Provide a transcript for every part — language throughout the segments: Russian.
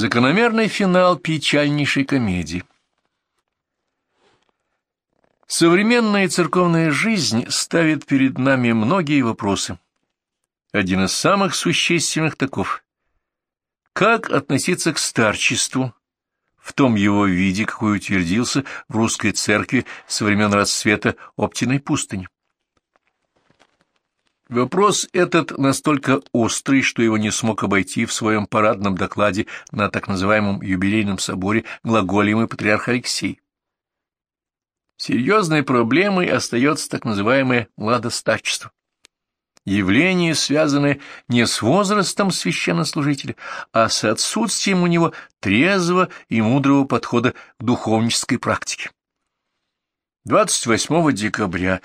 Закономерный финал печальнейшей комедии. Современная церковная жизнь ставит перед нами многие вопросы. Один из самых существенных таков. Как относиться к старчеству в том его виде, какой утвердился в русской церкви со времен расцвета Оптиной пустыни? Вопрос этот настолько острый, что его не смог обойти в своем парадном докладе на так называемом юбилейном соборе глаголемый патриарх Алексей. Серьезной проблемой остается так называемое младостачество. Явление, связанное не с возрастом священнослужителя, а с отсутствием у него трезвого и мудрого подхода к духовнической практике. 28 декабря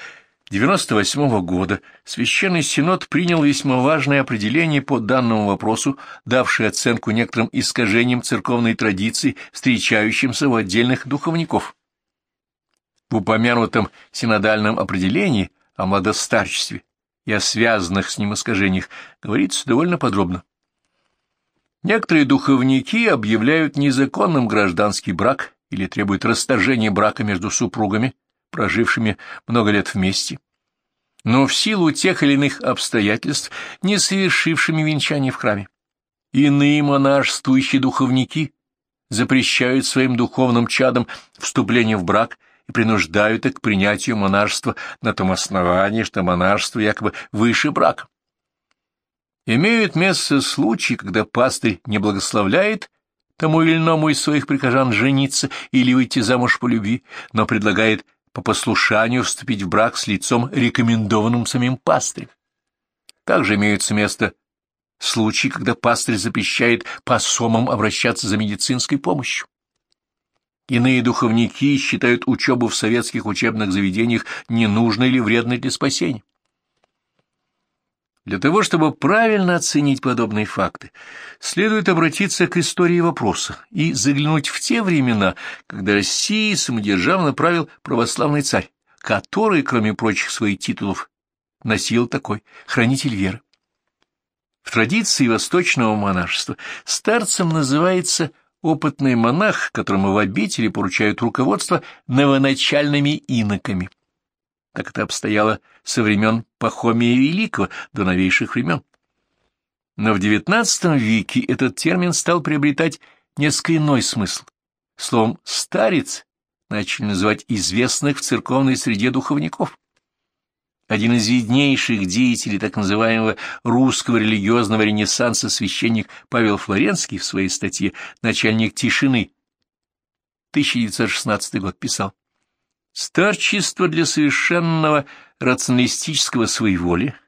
98 года Священный Синод принял весьма важное определение по данному вопросу, давшее оценку некоторым искажениям церковной традиции, встречающимся у отдельных духовников. В упомянутом синодальном определении о младостарчестве и о связанных с ним искажениях говорится довольно подробно. Некоторые духовники объявляют незаконным гражданский брак или требуют расторжения брака между супругами, прожившими много лет вместе, но в силу тех или иных обстоятельств, не совершившими венчание в храме. Иные монашествующие духовники запрещают своим духовным чадам вступление в брак и принуждают их к принятию монашества на том основании, что монашество якобы выше брака. Имеют место случаи, когда пастырь не благословляет тому или иному из своих прихожан жениться или выйти замуж по любви, но предлагает по послушанию вступить в брак с лицом, рекомендованным самим пастырем. Также имеются место случаи, когда пастырь запрещает посомам обращаться за медицинской помощью. Иные духовники считают учебу в советских учебных заведениях ненужной или вредной для спасения. Для того, чтобы правильно оценить подобные факты, следует обратиться к истории вопроса и заглянуть в те времена, когда России самодержавно правил православный царь, который, кроме прочих своих титулов, носил такой хранитель веры. В традиции восточного монашества старцем называется опытный монах, которому в обители поручают руководство новоначальными иноками. Так это обстояло со времен Пахомия Великого до новейших времен. Но в XIX веке этот термин стал приобретать несколько иной смысл. Словом «старец» начали называть известных в церковной среде духовников. Один из виднейших деятелей так называемого русского религиозного ренессанса священник Павел Флоренский в своей статье «Начальник тишины» 1916 год писал Старчество для совершенного рационалистического своеволия,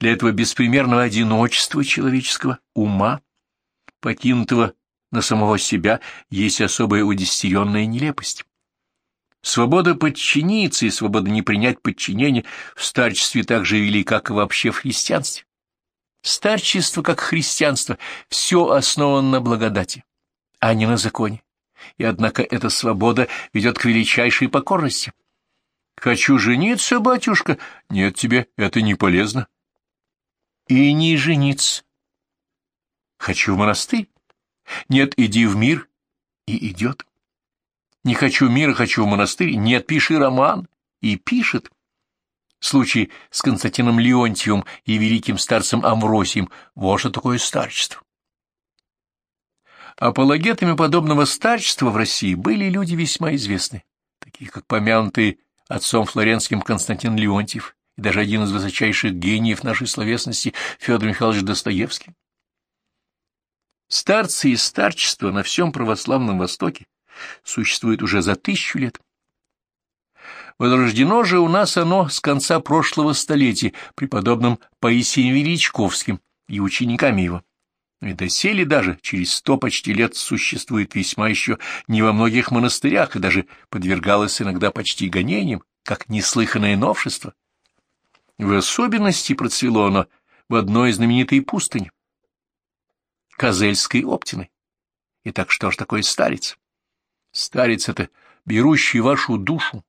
для этого беспримерного одиночества человеческого ума, покинутого на самого себя, есть особая удестеренная нелепость. Свобода подчиниться и свобода не принять подчинение в старчестве так же вели, как и вообще в христианстве. Старчество, как христианство, все основано на благодати, а не на законе и однако эта свобода ведет к величайшей покорности. «Хочу жениться, батюшка!» «Нет, тебе это не полезно». «И не жениться». «Хочу в монастырь?» «Нет, иди в мир». И идет. «Не хочу мира, хочу в монастырь». «Нет, пиши роман». И пишет. Случай с Константином Леонтьевым и великим старцем Амвросием — вот что такое старчество. Апологетами подобного старчества в России были люди весьма известны, такие как помянутый отцом Флоренским Константин Леонтьев и даже один из высочайших гениев нашей словесности Федор Михайлович Достоевский. Старцы и старчество на всем православном Востоке существует уже за тысячу лет. Возрождено же у нас оно с конца прошлого столетия преподобным Паисием Величковским и учениками его. И доселе даже через сто почти лет существует весьма еще не во многих монастырях и даже подвергалось иногда почти гонениям, как неслыханное новшество. В особенности процвело оно в одной знаменитой пустыне — Козельской Оптиной. Итак, что ж такое старец? Старец — это берущий вашу душу,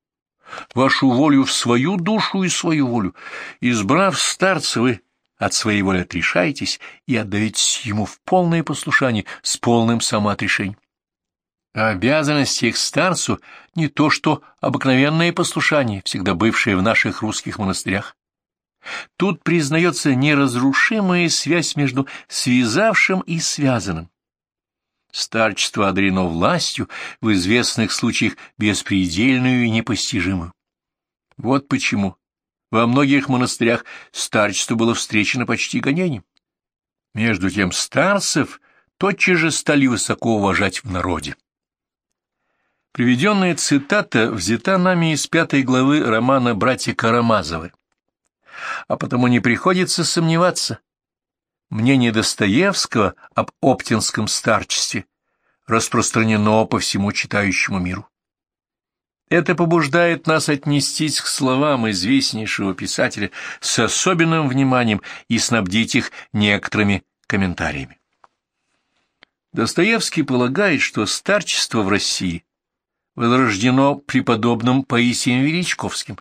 вашу волю в свою душу и свою волю. Избрав старца, вы от своей воли отрешаетесь и отдаетесь ему в полное послушание с полным самоотрешением. А обязанности их старцу не то что обыкновенное послушание, всегда бывшее в наших русских монастырях. Тут признается неразрушимая связь между связавшим и связанным. Старчество одарено властью, в известных случаях беспредельную и непостижимую. Вот почему во многих монастырях старчество было встречено почти гонением. Между тем старцев тотчас же стали высоко уважать в народе. Приведенная цитата взята нами из пятой главы романа «Братья Карамазовы». А потому не приходится сомневаться. Мнение Достоевского об оптинском старчестве распространено по всему читающему миру. Это побуждает нас отнестись к словам известнейшего писателя с особенным вниманием и снабдить их некоторыми комментариями. Достоевский полагает, что старчество в России возрождено преподобным Паисием Величковским.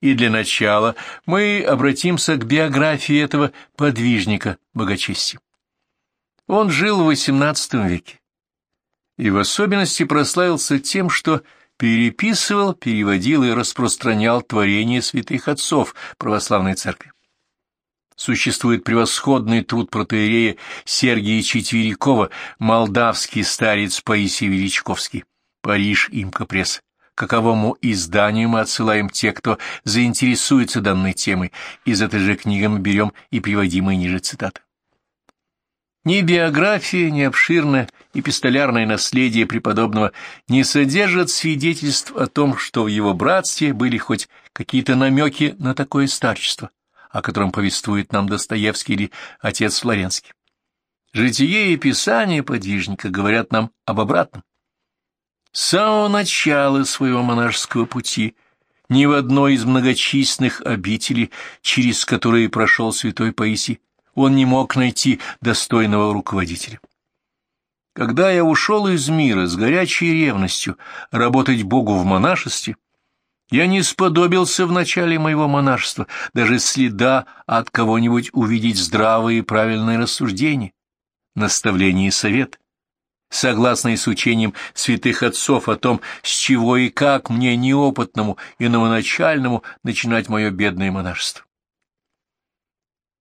И для начала мы обратимся к биографии этого подвижника богочестия. Он жил в XVIII веке и в особенности прославился тем, что переписывал, переводил и распространял творения святых отцов православной церкви. Существует превосходный труд протеерея Сергия Четверякова «Молдавский старец Паисий Величковский», Париж, Имка Пресс. Каковому изданию мы отсылаем те, кто заинтересуется данной темой. Из этой же книги мы берем и приводимые ниже цитаты. Ни биография, ни обширное эпистолярное наследие преподобного не содержат свидетельств о том, что в его братстве были хоть какие-то намеки на такое старчество, о котором повествует нам Достоевский или отец Флоренский. Житие и писание подвижника говорят нам об обратном. С самого начала своего монашеского пути ни в одной из многочисленных обителей, через которые прошел святой Паисий, он не мог найти достойного руководителя. Когда я ушел из мира с горячей ревностью работать Богу в монашестве, я не сподобился в начале моего монашества даже следа от кого-нибудь увидеть здравые и правильные рассуждения, наставления и совет согласно и с учением святых отцов о том, с чего и как мне неопытному и новоначальному начинать мое бедное монашество.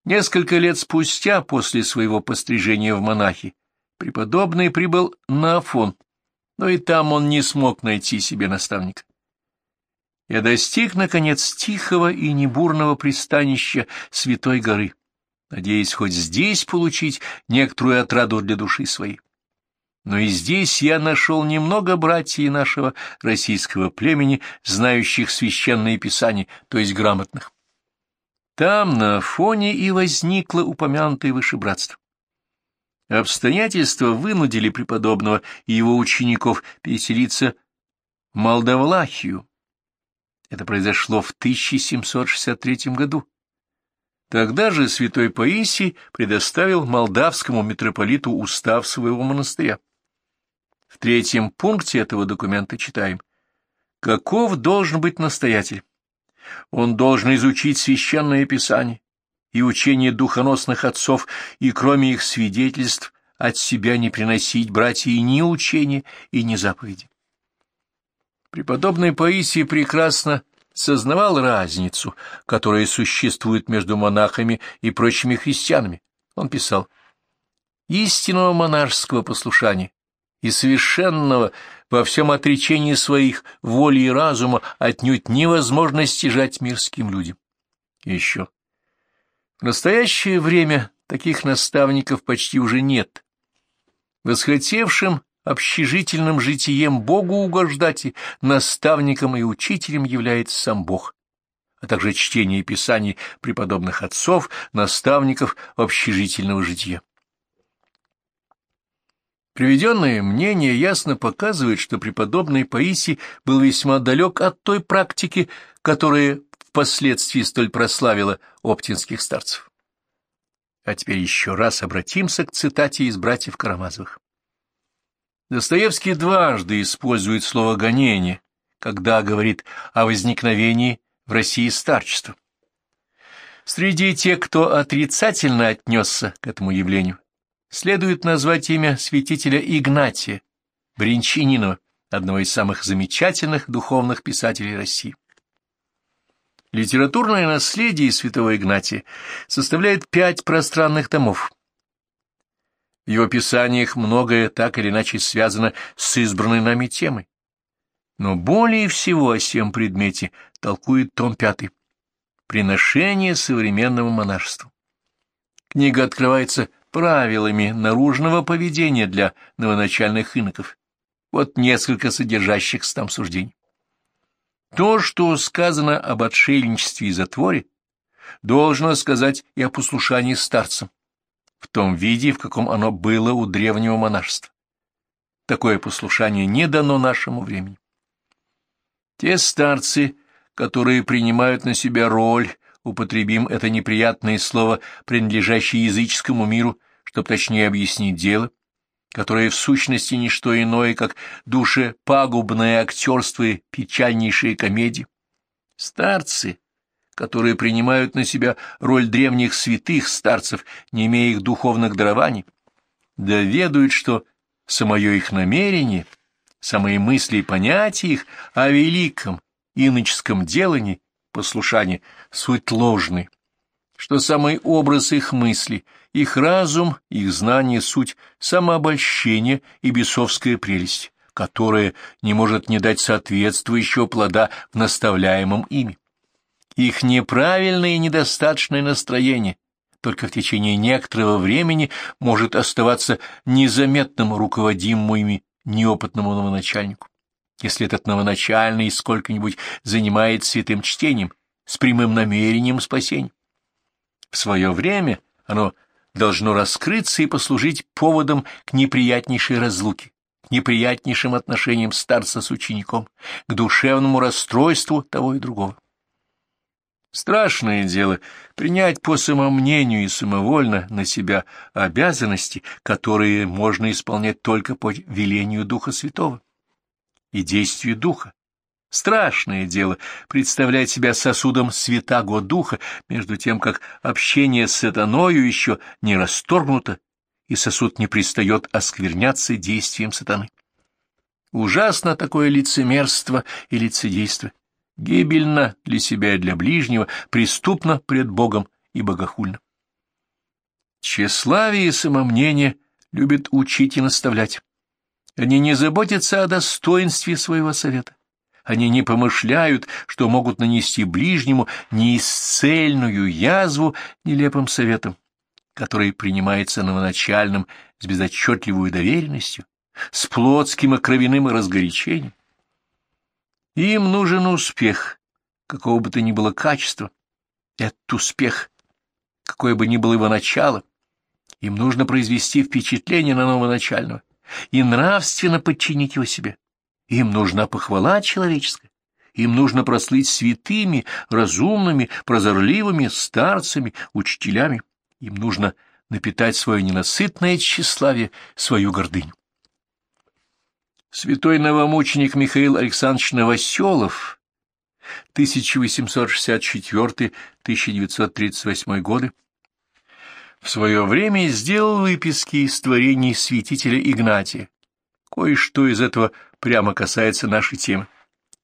Несколько лет спустя, после своего пострижения в монахи, преподобный прибыл на Афон, но и там он не смог найти себе наставника. Я достиг, наконец, тихого и небурного пристанища Святой горы, надеясь хоть здесь получить некоторую отраду для души своей. Но и здесь я нашел немного братьев нашего российского племени, знающих священные писания, то есть грамотных. Там на фоне и возникло упомянутое выше братство. Обстоятельства вынудили преподобного и его учеников переселиться в Молдавлахию. Это произошло в 1763 году. Тогда же святой Паисий предоставил молдавскому митрополиту устав своего монастыря. В третьем пункте этого документа читаем. Каков должен быть настоятель? Он должен изучить священное писание и учение духоносных отцов, и кроме их свидетельств от себя не приносить братья ни учения, и ни заповеди. Преподобный Паисий прекрасно сознавал разницу, которая существует между монахами и прочими христианами. Он писал, «Истинного монашеского послушания и совершенного во всем отречении своих воли и разума отнюдь невозможно стяжать мирским людям. И еще. В настоящее время таких наставников почти уже нет. Восхотевшим общежительным житием Богу угождать и наставником и учителем является сам Бог, а также чтение писаний преподобных отцов, наставников общежительного жития. Приведенное мнение ясно показывает, что преподобный Паисий был весьма далек от той практики, которая впоследствии столь прославила оптинских старцев. А теперь еще раз обратимся к цитате из братьев Карамазовых. Достоевский дважды использует слово «гонение», когда говорит о возникновении в России старчества. Среди тех, кто отрицательно отнесся к этому явлению, следует назвать имя святителя Игнатия Бринчининова, одного из самых замечательных духовных писателей России. Литературное наследие святого Игнатия составляет пять пространных томов. В его писаниях многое так или иначе связано с избранной нами темой. Но более всего о всем предмете толкует том пятый «Приношение современного монашества». Книга открывается правилами наружного поведения для новоначальных иноков. Вот несколько содержащих там суждений. То, что сказано об отшельничестве и затворе, должно сказать и о послушании старцам, в том виде, в каком оно было у древнего монашества. Такое послушание не дано нашему времени. Те старцы, которые принимают на себя роль, употребим это неприятное слово, принадлежащее языческому миру, чтобы точнее объяснить дело, которое в сущности не что иное, как душепагубное актерство и печальнейшие комедии. Старцы, которые принимают на себя роль древних святых старцев, не имея их духовных дарований, доведают, что самое их намерение, самые мысли и понятия их о великом иноческом делании, послушании, суть ложны, что самый образ их мысли — их разум, их знание — суть самообольщение и бесовская прелесть, которая не может не дать соответствующего плода в наставляемом ими. Их неправильное и недостаточное настроение только в течение некоторого времени может оставаться незаметным руководимому ими неопытному новоначальнику. Если этот новоначальный сколько-нибудь занимает святым чтением, с прямым намерением спасения. В свое время оно должно раскрыться и послужить поводом к неприятнейшей разлуке, к неприятнейшим отношениям старца с учеником, к душевному расстройству того и другого. Страшное дело принять по самомнению и самовольно на себя обязанности, которые можно исполнять только по велению Духа Святого и действию Духа, Страшное дело представлять себя сосудом святаго духа, между тем, как общение с сатаною еще не расторгнуто, и сосуд не пристает оскверняться действием сатаны. Ужасно такое лицемерство и лицедейство, гибельно для себя и для ближнего, преступно пред Богом и богохульно. Тщеславие и самомнение любят учить и наставлять. Они не заботятся о достоинстве своего совета они не помышляют, что могут нанести ближнему неисцельную язву нелепым советом, который принимается новоначальным с безотчетливой доверенностью, с плотским и кровяным разгорячением. Им нужен успех, какого бы то ни было качества. Этот успех, какое бы ни было его начало, им нужно произвести впечатление на новоначального и нравственно подчинить его себе. Им нужна похвала человеческая, им нужно прослыть святыми, разумными, прозорливыми старцами, учителями. Им нужно напитать свое ненасытное тщеславие, свою гордыню. Святой новомученик Михаил Александрович Новоселов, 1864-1938 годы, в свое время сделал выписки из творений святителя Игнатия. Кое-что из этого прямо касается нашей темы.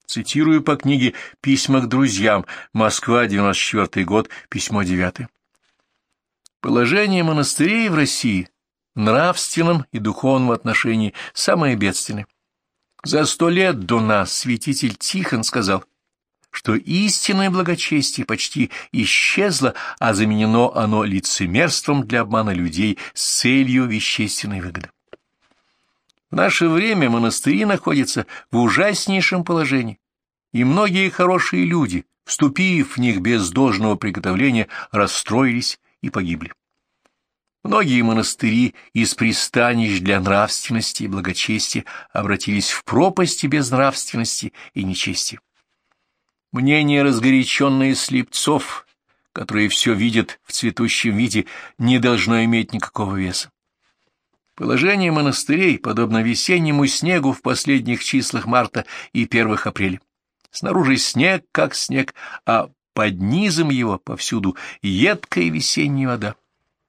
Цитирую по книге «Письма к друзьям», Москва, 94 год, письмо 9. Положение монастырей в России в нравственном и духовном отношении самое бедственное. За сто лет до нас святитель Тихон сказал, что истинное благочестие почти исчезло, а заменено оно лицемерством для обмана людей с целью вещественной выгоды. В наше время монастыри находятся в ужаснейшем положении, и многие хорошие люди, вступив в них без должного приготовления, расстроились и погибли. Многие монастыри из пристанищ для нравственности и благочестия обратились в пропасти безнравственности и нечестия. Мнение разгоряченные слепцов, которые все видят в цветущем виде, не должно иметь никакого веса. Положение монастырей подобно весеннему снегу в последних числах марта и первых апреля. Снаружи снег, как снег, а под низом его повсюду едкая весенняя вода.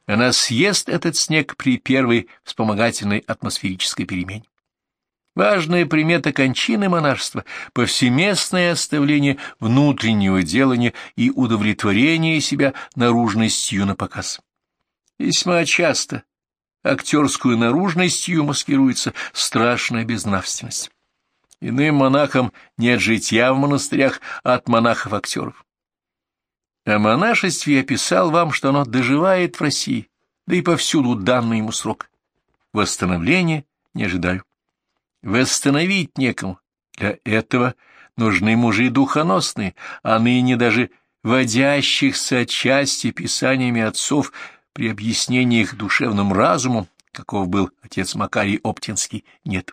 Она съест этот снег при первой вспомогательной атмосферической перемене. Важная примета кончины монашества — повсеместное оставление внутреннего делания и удовлетворение себя наружностью на показ. Весьма часто актерскую наружностью маскируется страшная безнравственность. Иным монахам нет житья в монастырях от монахов-актеров. О монашестве я писал вам, что оно доживает в России, да и повсюду данный ему срок. Восстановления не ожидаю. Восстановить некому. Для этого нужны мужи духоносные, а ныне даже водящихся отчасти писаниями отцов при объяснении их душевным разумом, каков был отец Макарий Оптинский, нет.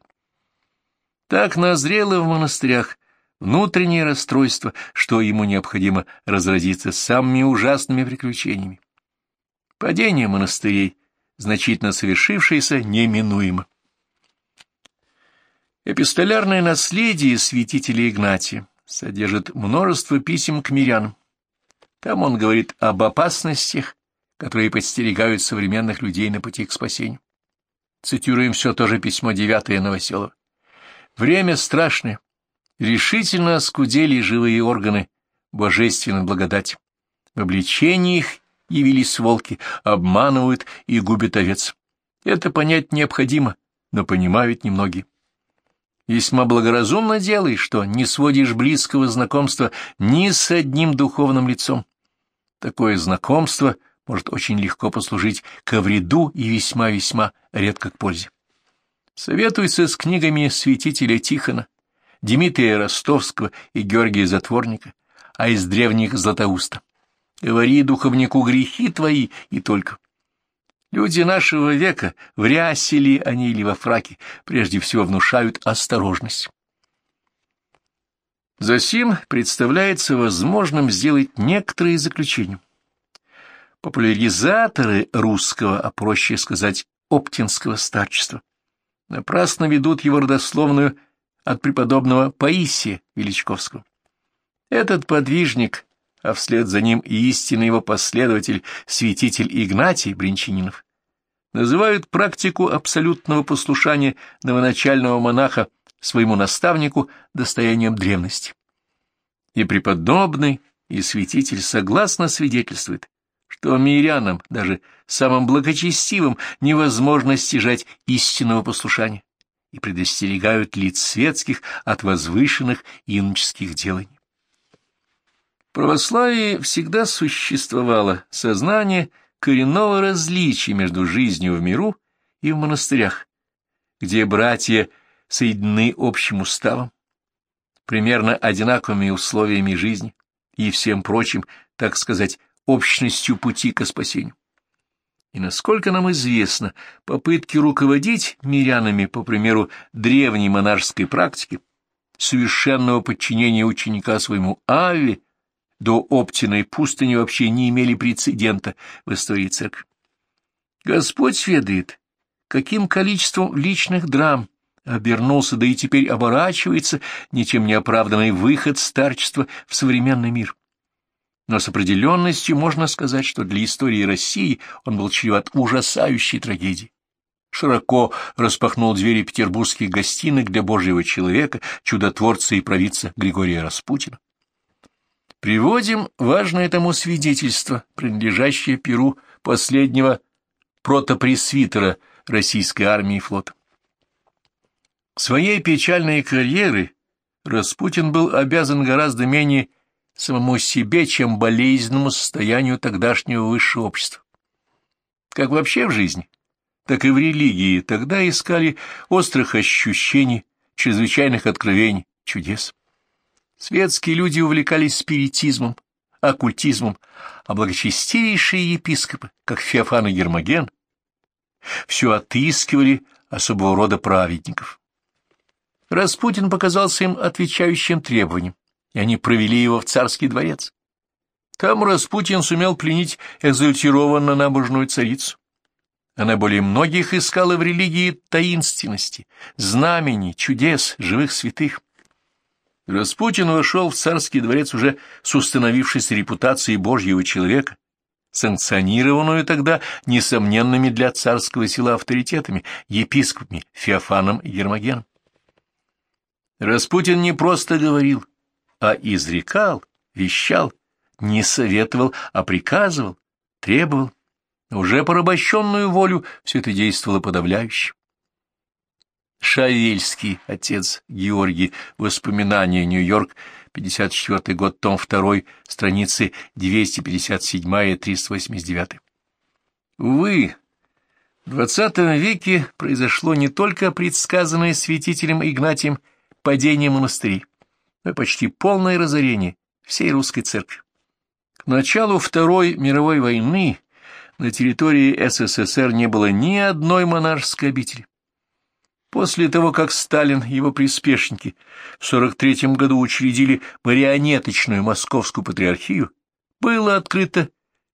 Так назрело в монастырях внутреннее расстройство, что ему необходимо разразиться самыми ужасными приключениями. Падение монастырей, значительно совершившееся, неминуемо. Эпистолярное наследие святителя Игнатия содержит множество писем к мирянам. Там он говорит об опасностях, которые подстерегают современных людей на пути к спасению. Цитируем все то же письмо девятое Новоселова. «Время страшное, решительно оскудели живые органы божественной благодати. В обличении их явились волки, обманывают и губят овец. Это понять необходимо, но понимают немногие. Весьма благоразумно делаешь, что не сводишь близкого знакомства ни с одним духовным лицом. Такое знакомство может очень легко послужить ко вреду и весьма-весьма редко к пользе. Советуйся с книгами святителя Тихона, Дмитрия Ростовского и Георгия Затворника, а из древних Златоуста. Говори духовнику грехи твои и только. Люди нашего века, в рясе ли они или во фраке, прежде всего внушают осторожность. Засим представляется возможным сделать некоторые заключения. Популяризаторы русского, а проще сказать, оптинского старчества, напрасно ведут его родословную от преподобного Паисия Величковского. Этот подвижник, а вслед за ним и истинный его последователь, святитель Игнатий Бринчанинов, называют практику абсолютного послушания новоначального монаха своему наставнику достоянием древности. И преподобный, и святитель согласно свидетельствует, что мирянам, даже самым благочестивым, невозможно стяжать истинного послушания и предостерегают лиц светских от возвышенных иноческих деланий. Православии всегда существовало сознание коренного различия между жизнью в миру и в монастырях, где братья соединены общим уставом, примерно одинаковыми условиями жизни и всем прочим, так сказать, общностью пути к спасению. И насколько нам известно, попытки руководить мирянами, по примеру древней монашеской практики, совершенного подчинения ученика своему Аве до Оптиной пустыни вообще не имели прецедента в истории церкви. Господь ведает, каким количеством личных драм обернулся, да и теперь оборачивается ничем не оправданный выход старчества в современный мир но с определенностью можно сказать, что для истории России он был чреват ужасающей трагедией. Широко распахнул двери петербургских гостиных для Божьего человека, чудотворца и провидца Григория Распутина. Приводим важное тому свидетельство, принадлежащее Перу последнего протопресвитера российской армии и флота. Своей печальной карьеры Распутин был обязан гораздо менее самому себе, чем болезненному состоянию тогдашнего высшего общества. Как вообще в жизни, так и в религии тогда искали острых ощущений, чрезвычайных откровений, чудес. Светские люди увлекались спиритизмом, оккультизмом, а благочестивейшие епископы, как Феофан и Гермоген, все отыскивали особого рода праведников. Распутин показался им отвечающим требованиям и они провели его в царский дворец. Там Распутин сумел пленить экзальтированно набожную царицу. Она более многих искала в религии таинственности, знамений, чудес, живых святых. Распутин вошел в царский дворец уже с установившейся репутацией Божьего человека, санкционированную тогда несомненными для царского села авторитетами, епископами Феофаном и Гермогеном. Распутин не просто говорил, а изрекал, вещал, не советовал, а приказывал, требовал. Уже порабощенную волю все это действовало подавляюще. Шавельский, отец Георгий, воспоминания, Нью-Йорк, 54 год, том 2, страницы 257 и 389. Увы, в XX веке произошло не только предсказанное святителем Игнатием падение монастырей, но и почти полное разорение всей русской церкви. К началу Второй мировой войны на территории СССР не было ни одной монашеской обители. После того, как Сталин и его приспешники в 43 году учредили марионеточную московскую патриархию, было открыто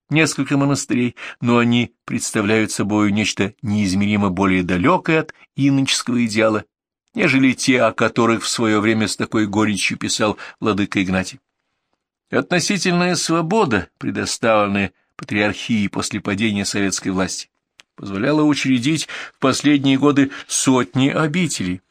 несколько монастырей, но они представляют собой нечто неизмеримо более далекое от иноческого идеала, нежели те, о которых в свое время с такой горечью писал владыка Игнатий. Относительная свобода, предоставленная патриархии после падения советской власти, позволяло учредить в последние годы сотни обителей.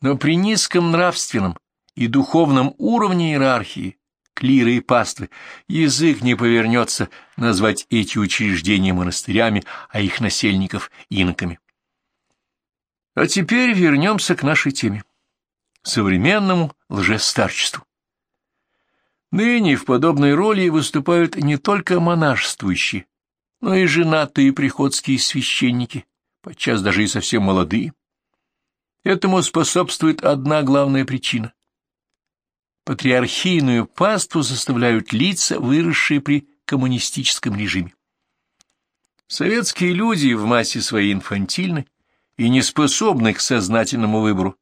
Но при низком нравственном и духовном уровне иерархии, клира и паствы, язык не повернется назвать эти учреждения монастырями, а их насельников — иноками. А теперь вернемся к нашей теме — современному лжестарчеству. Ныне в подобной роли выступают не только монашествующие, но и женатые приходские священники, подчас даже и совсем молодые. Этому способствует одна главная причина. Патриархийную паству заставляют лица, выросшие при коммунистическом режиме. Советские люди в массе своей инфантильны и не способны к сознательному выбору,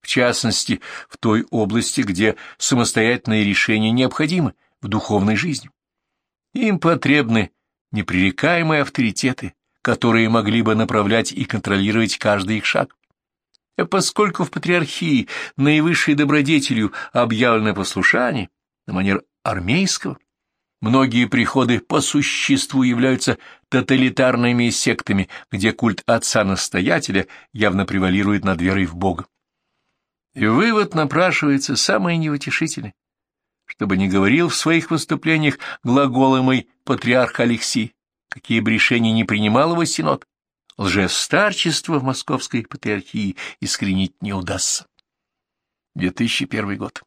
в частности, в той области, где самостоятельное решение необходимо в духовной жизни. Им потребны непререкаемые авторитеты, которые могли бы направлять и контролировать каждый их шаг. А поскольку в патриархии наивысшей добродетелью объявлено послушание, на манер армейского, многие приходы по существу являются тоталитарными сектами, где культ отца-настоятеля явно превалирует над верой в Бога. И вывод напрашивается самый неутешительный чтобы не говорил в своих выступлениях глаголомый патриарх Алексий, какие бы решения не принимал его синод, лжестарчество в московской патриархии искоренить не удастся. 2001 год.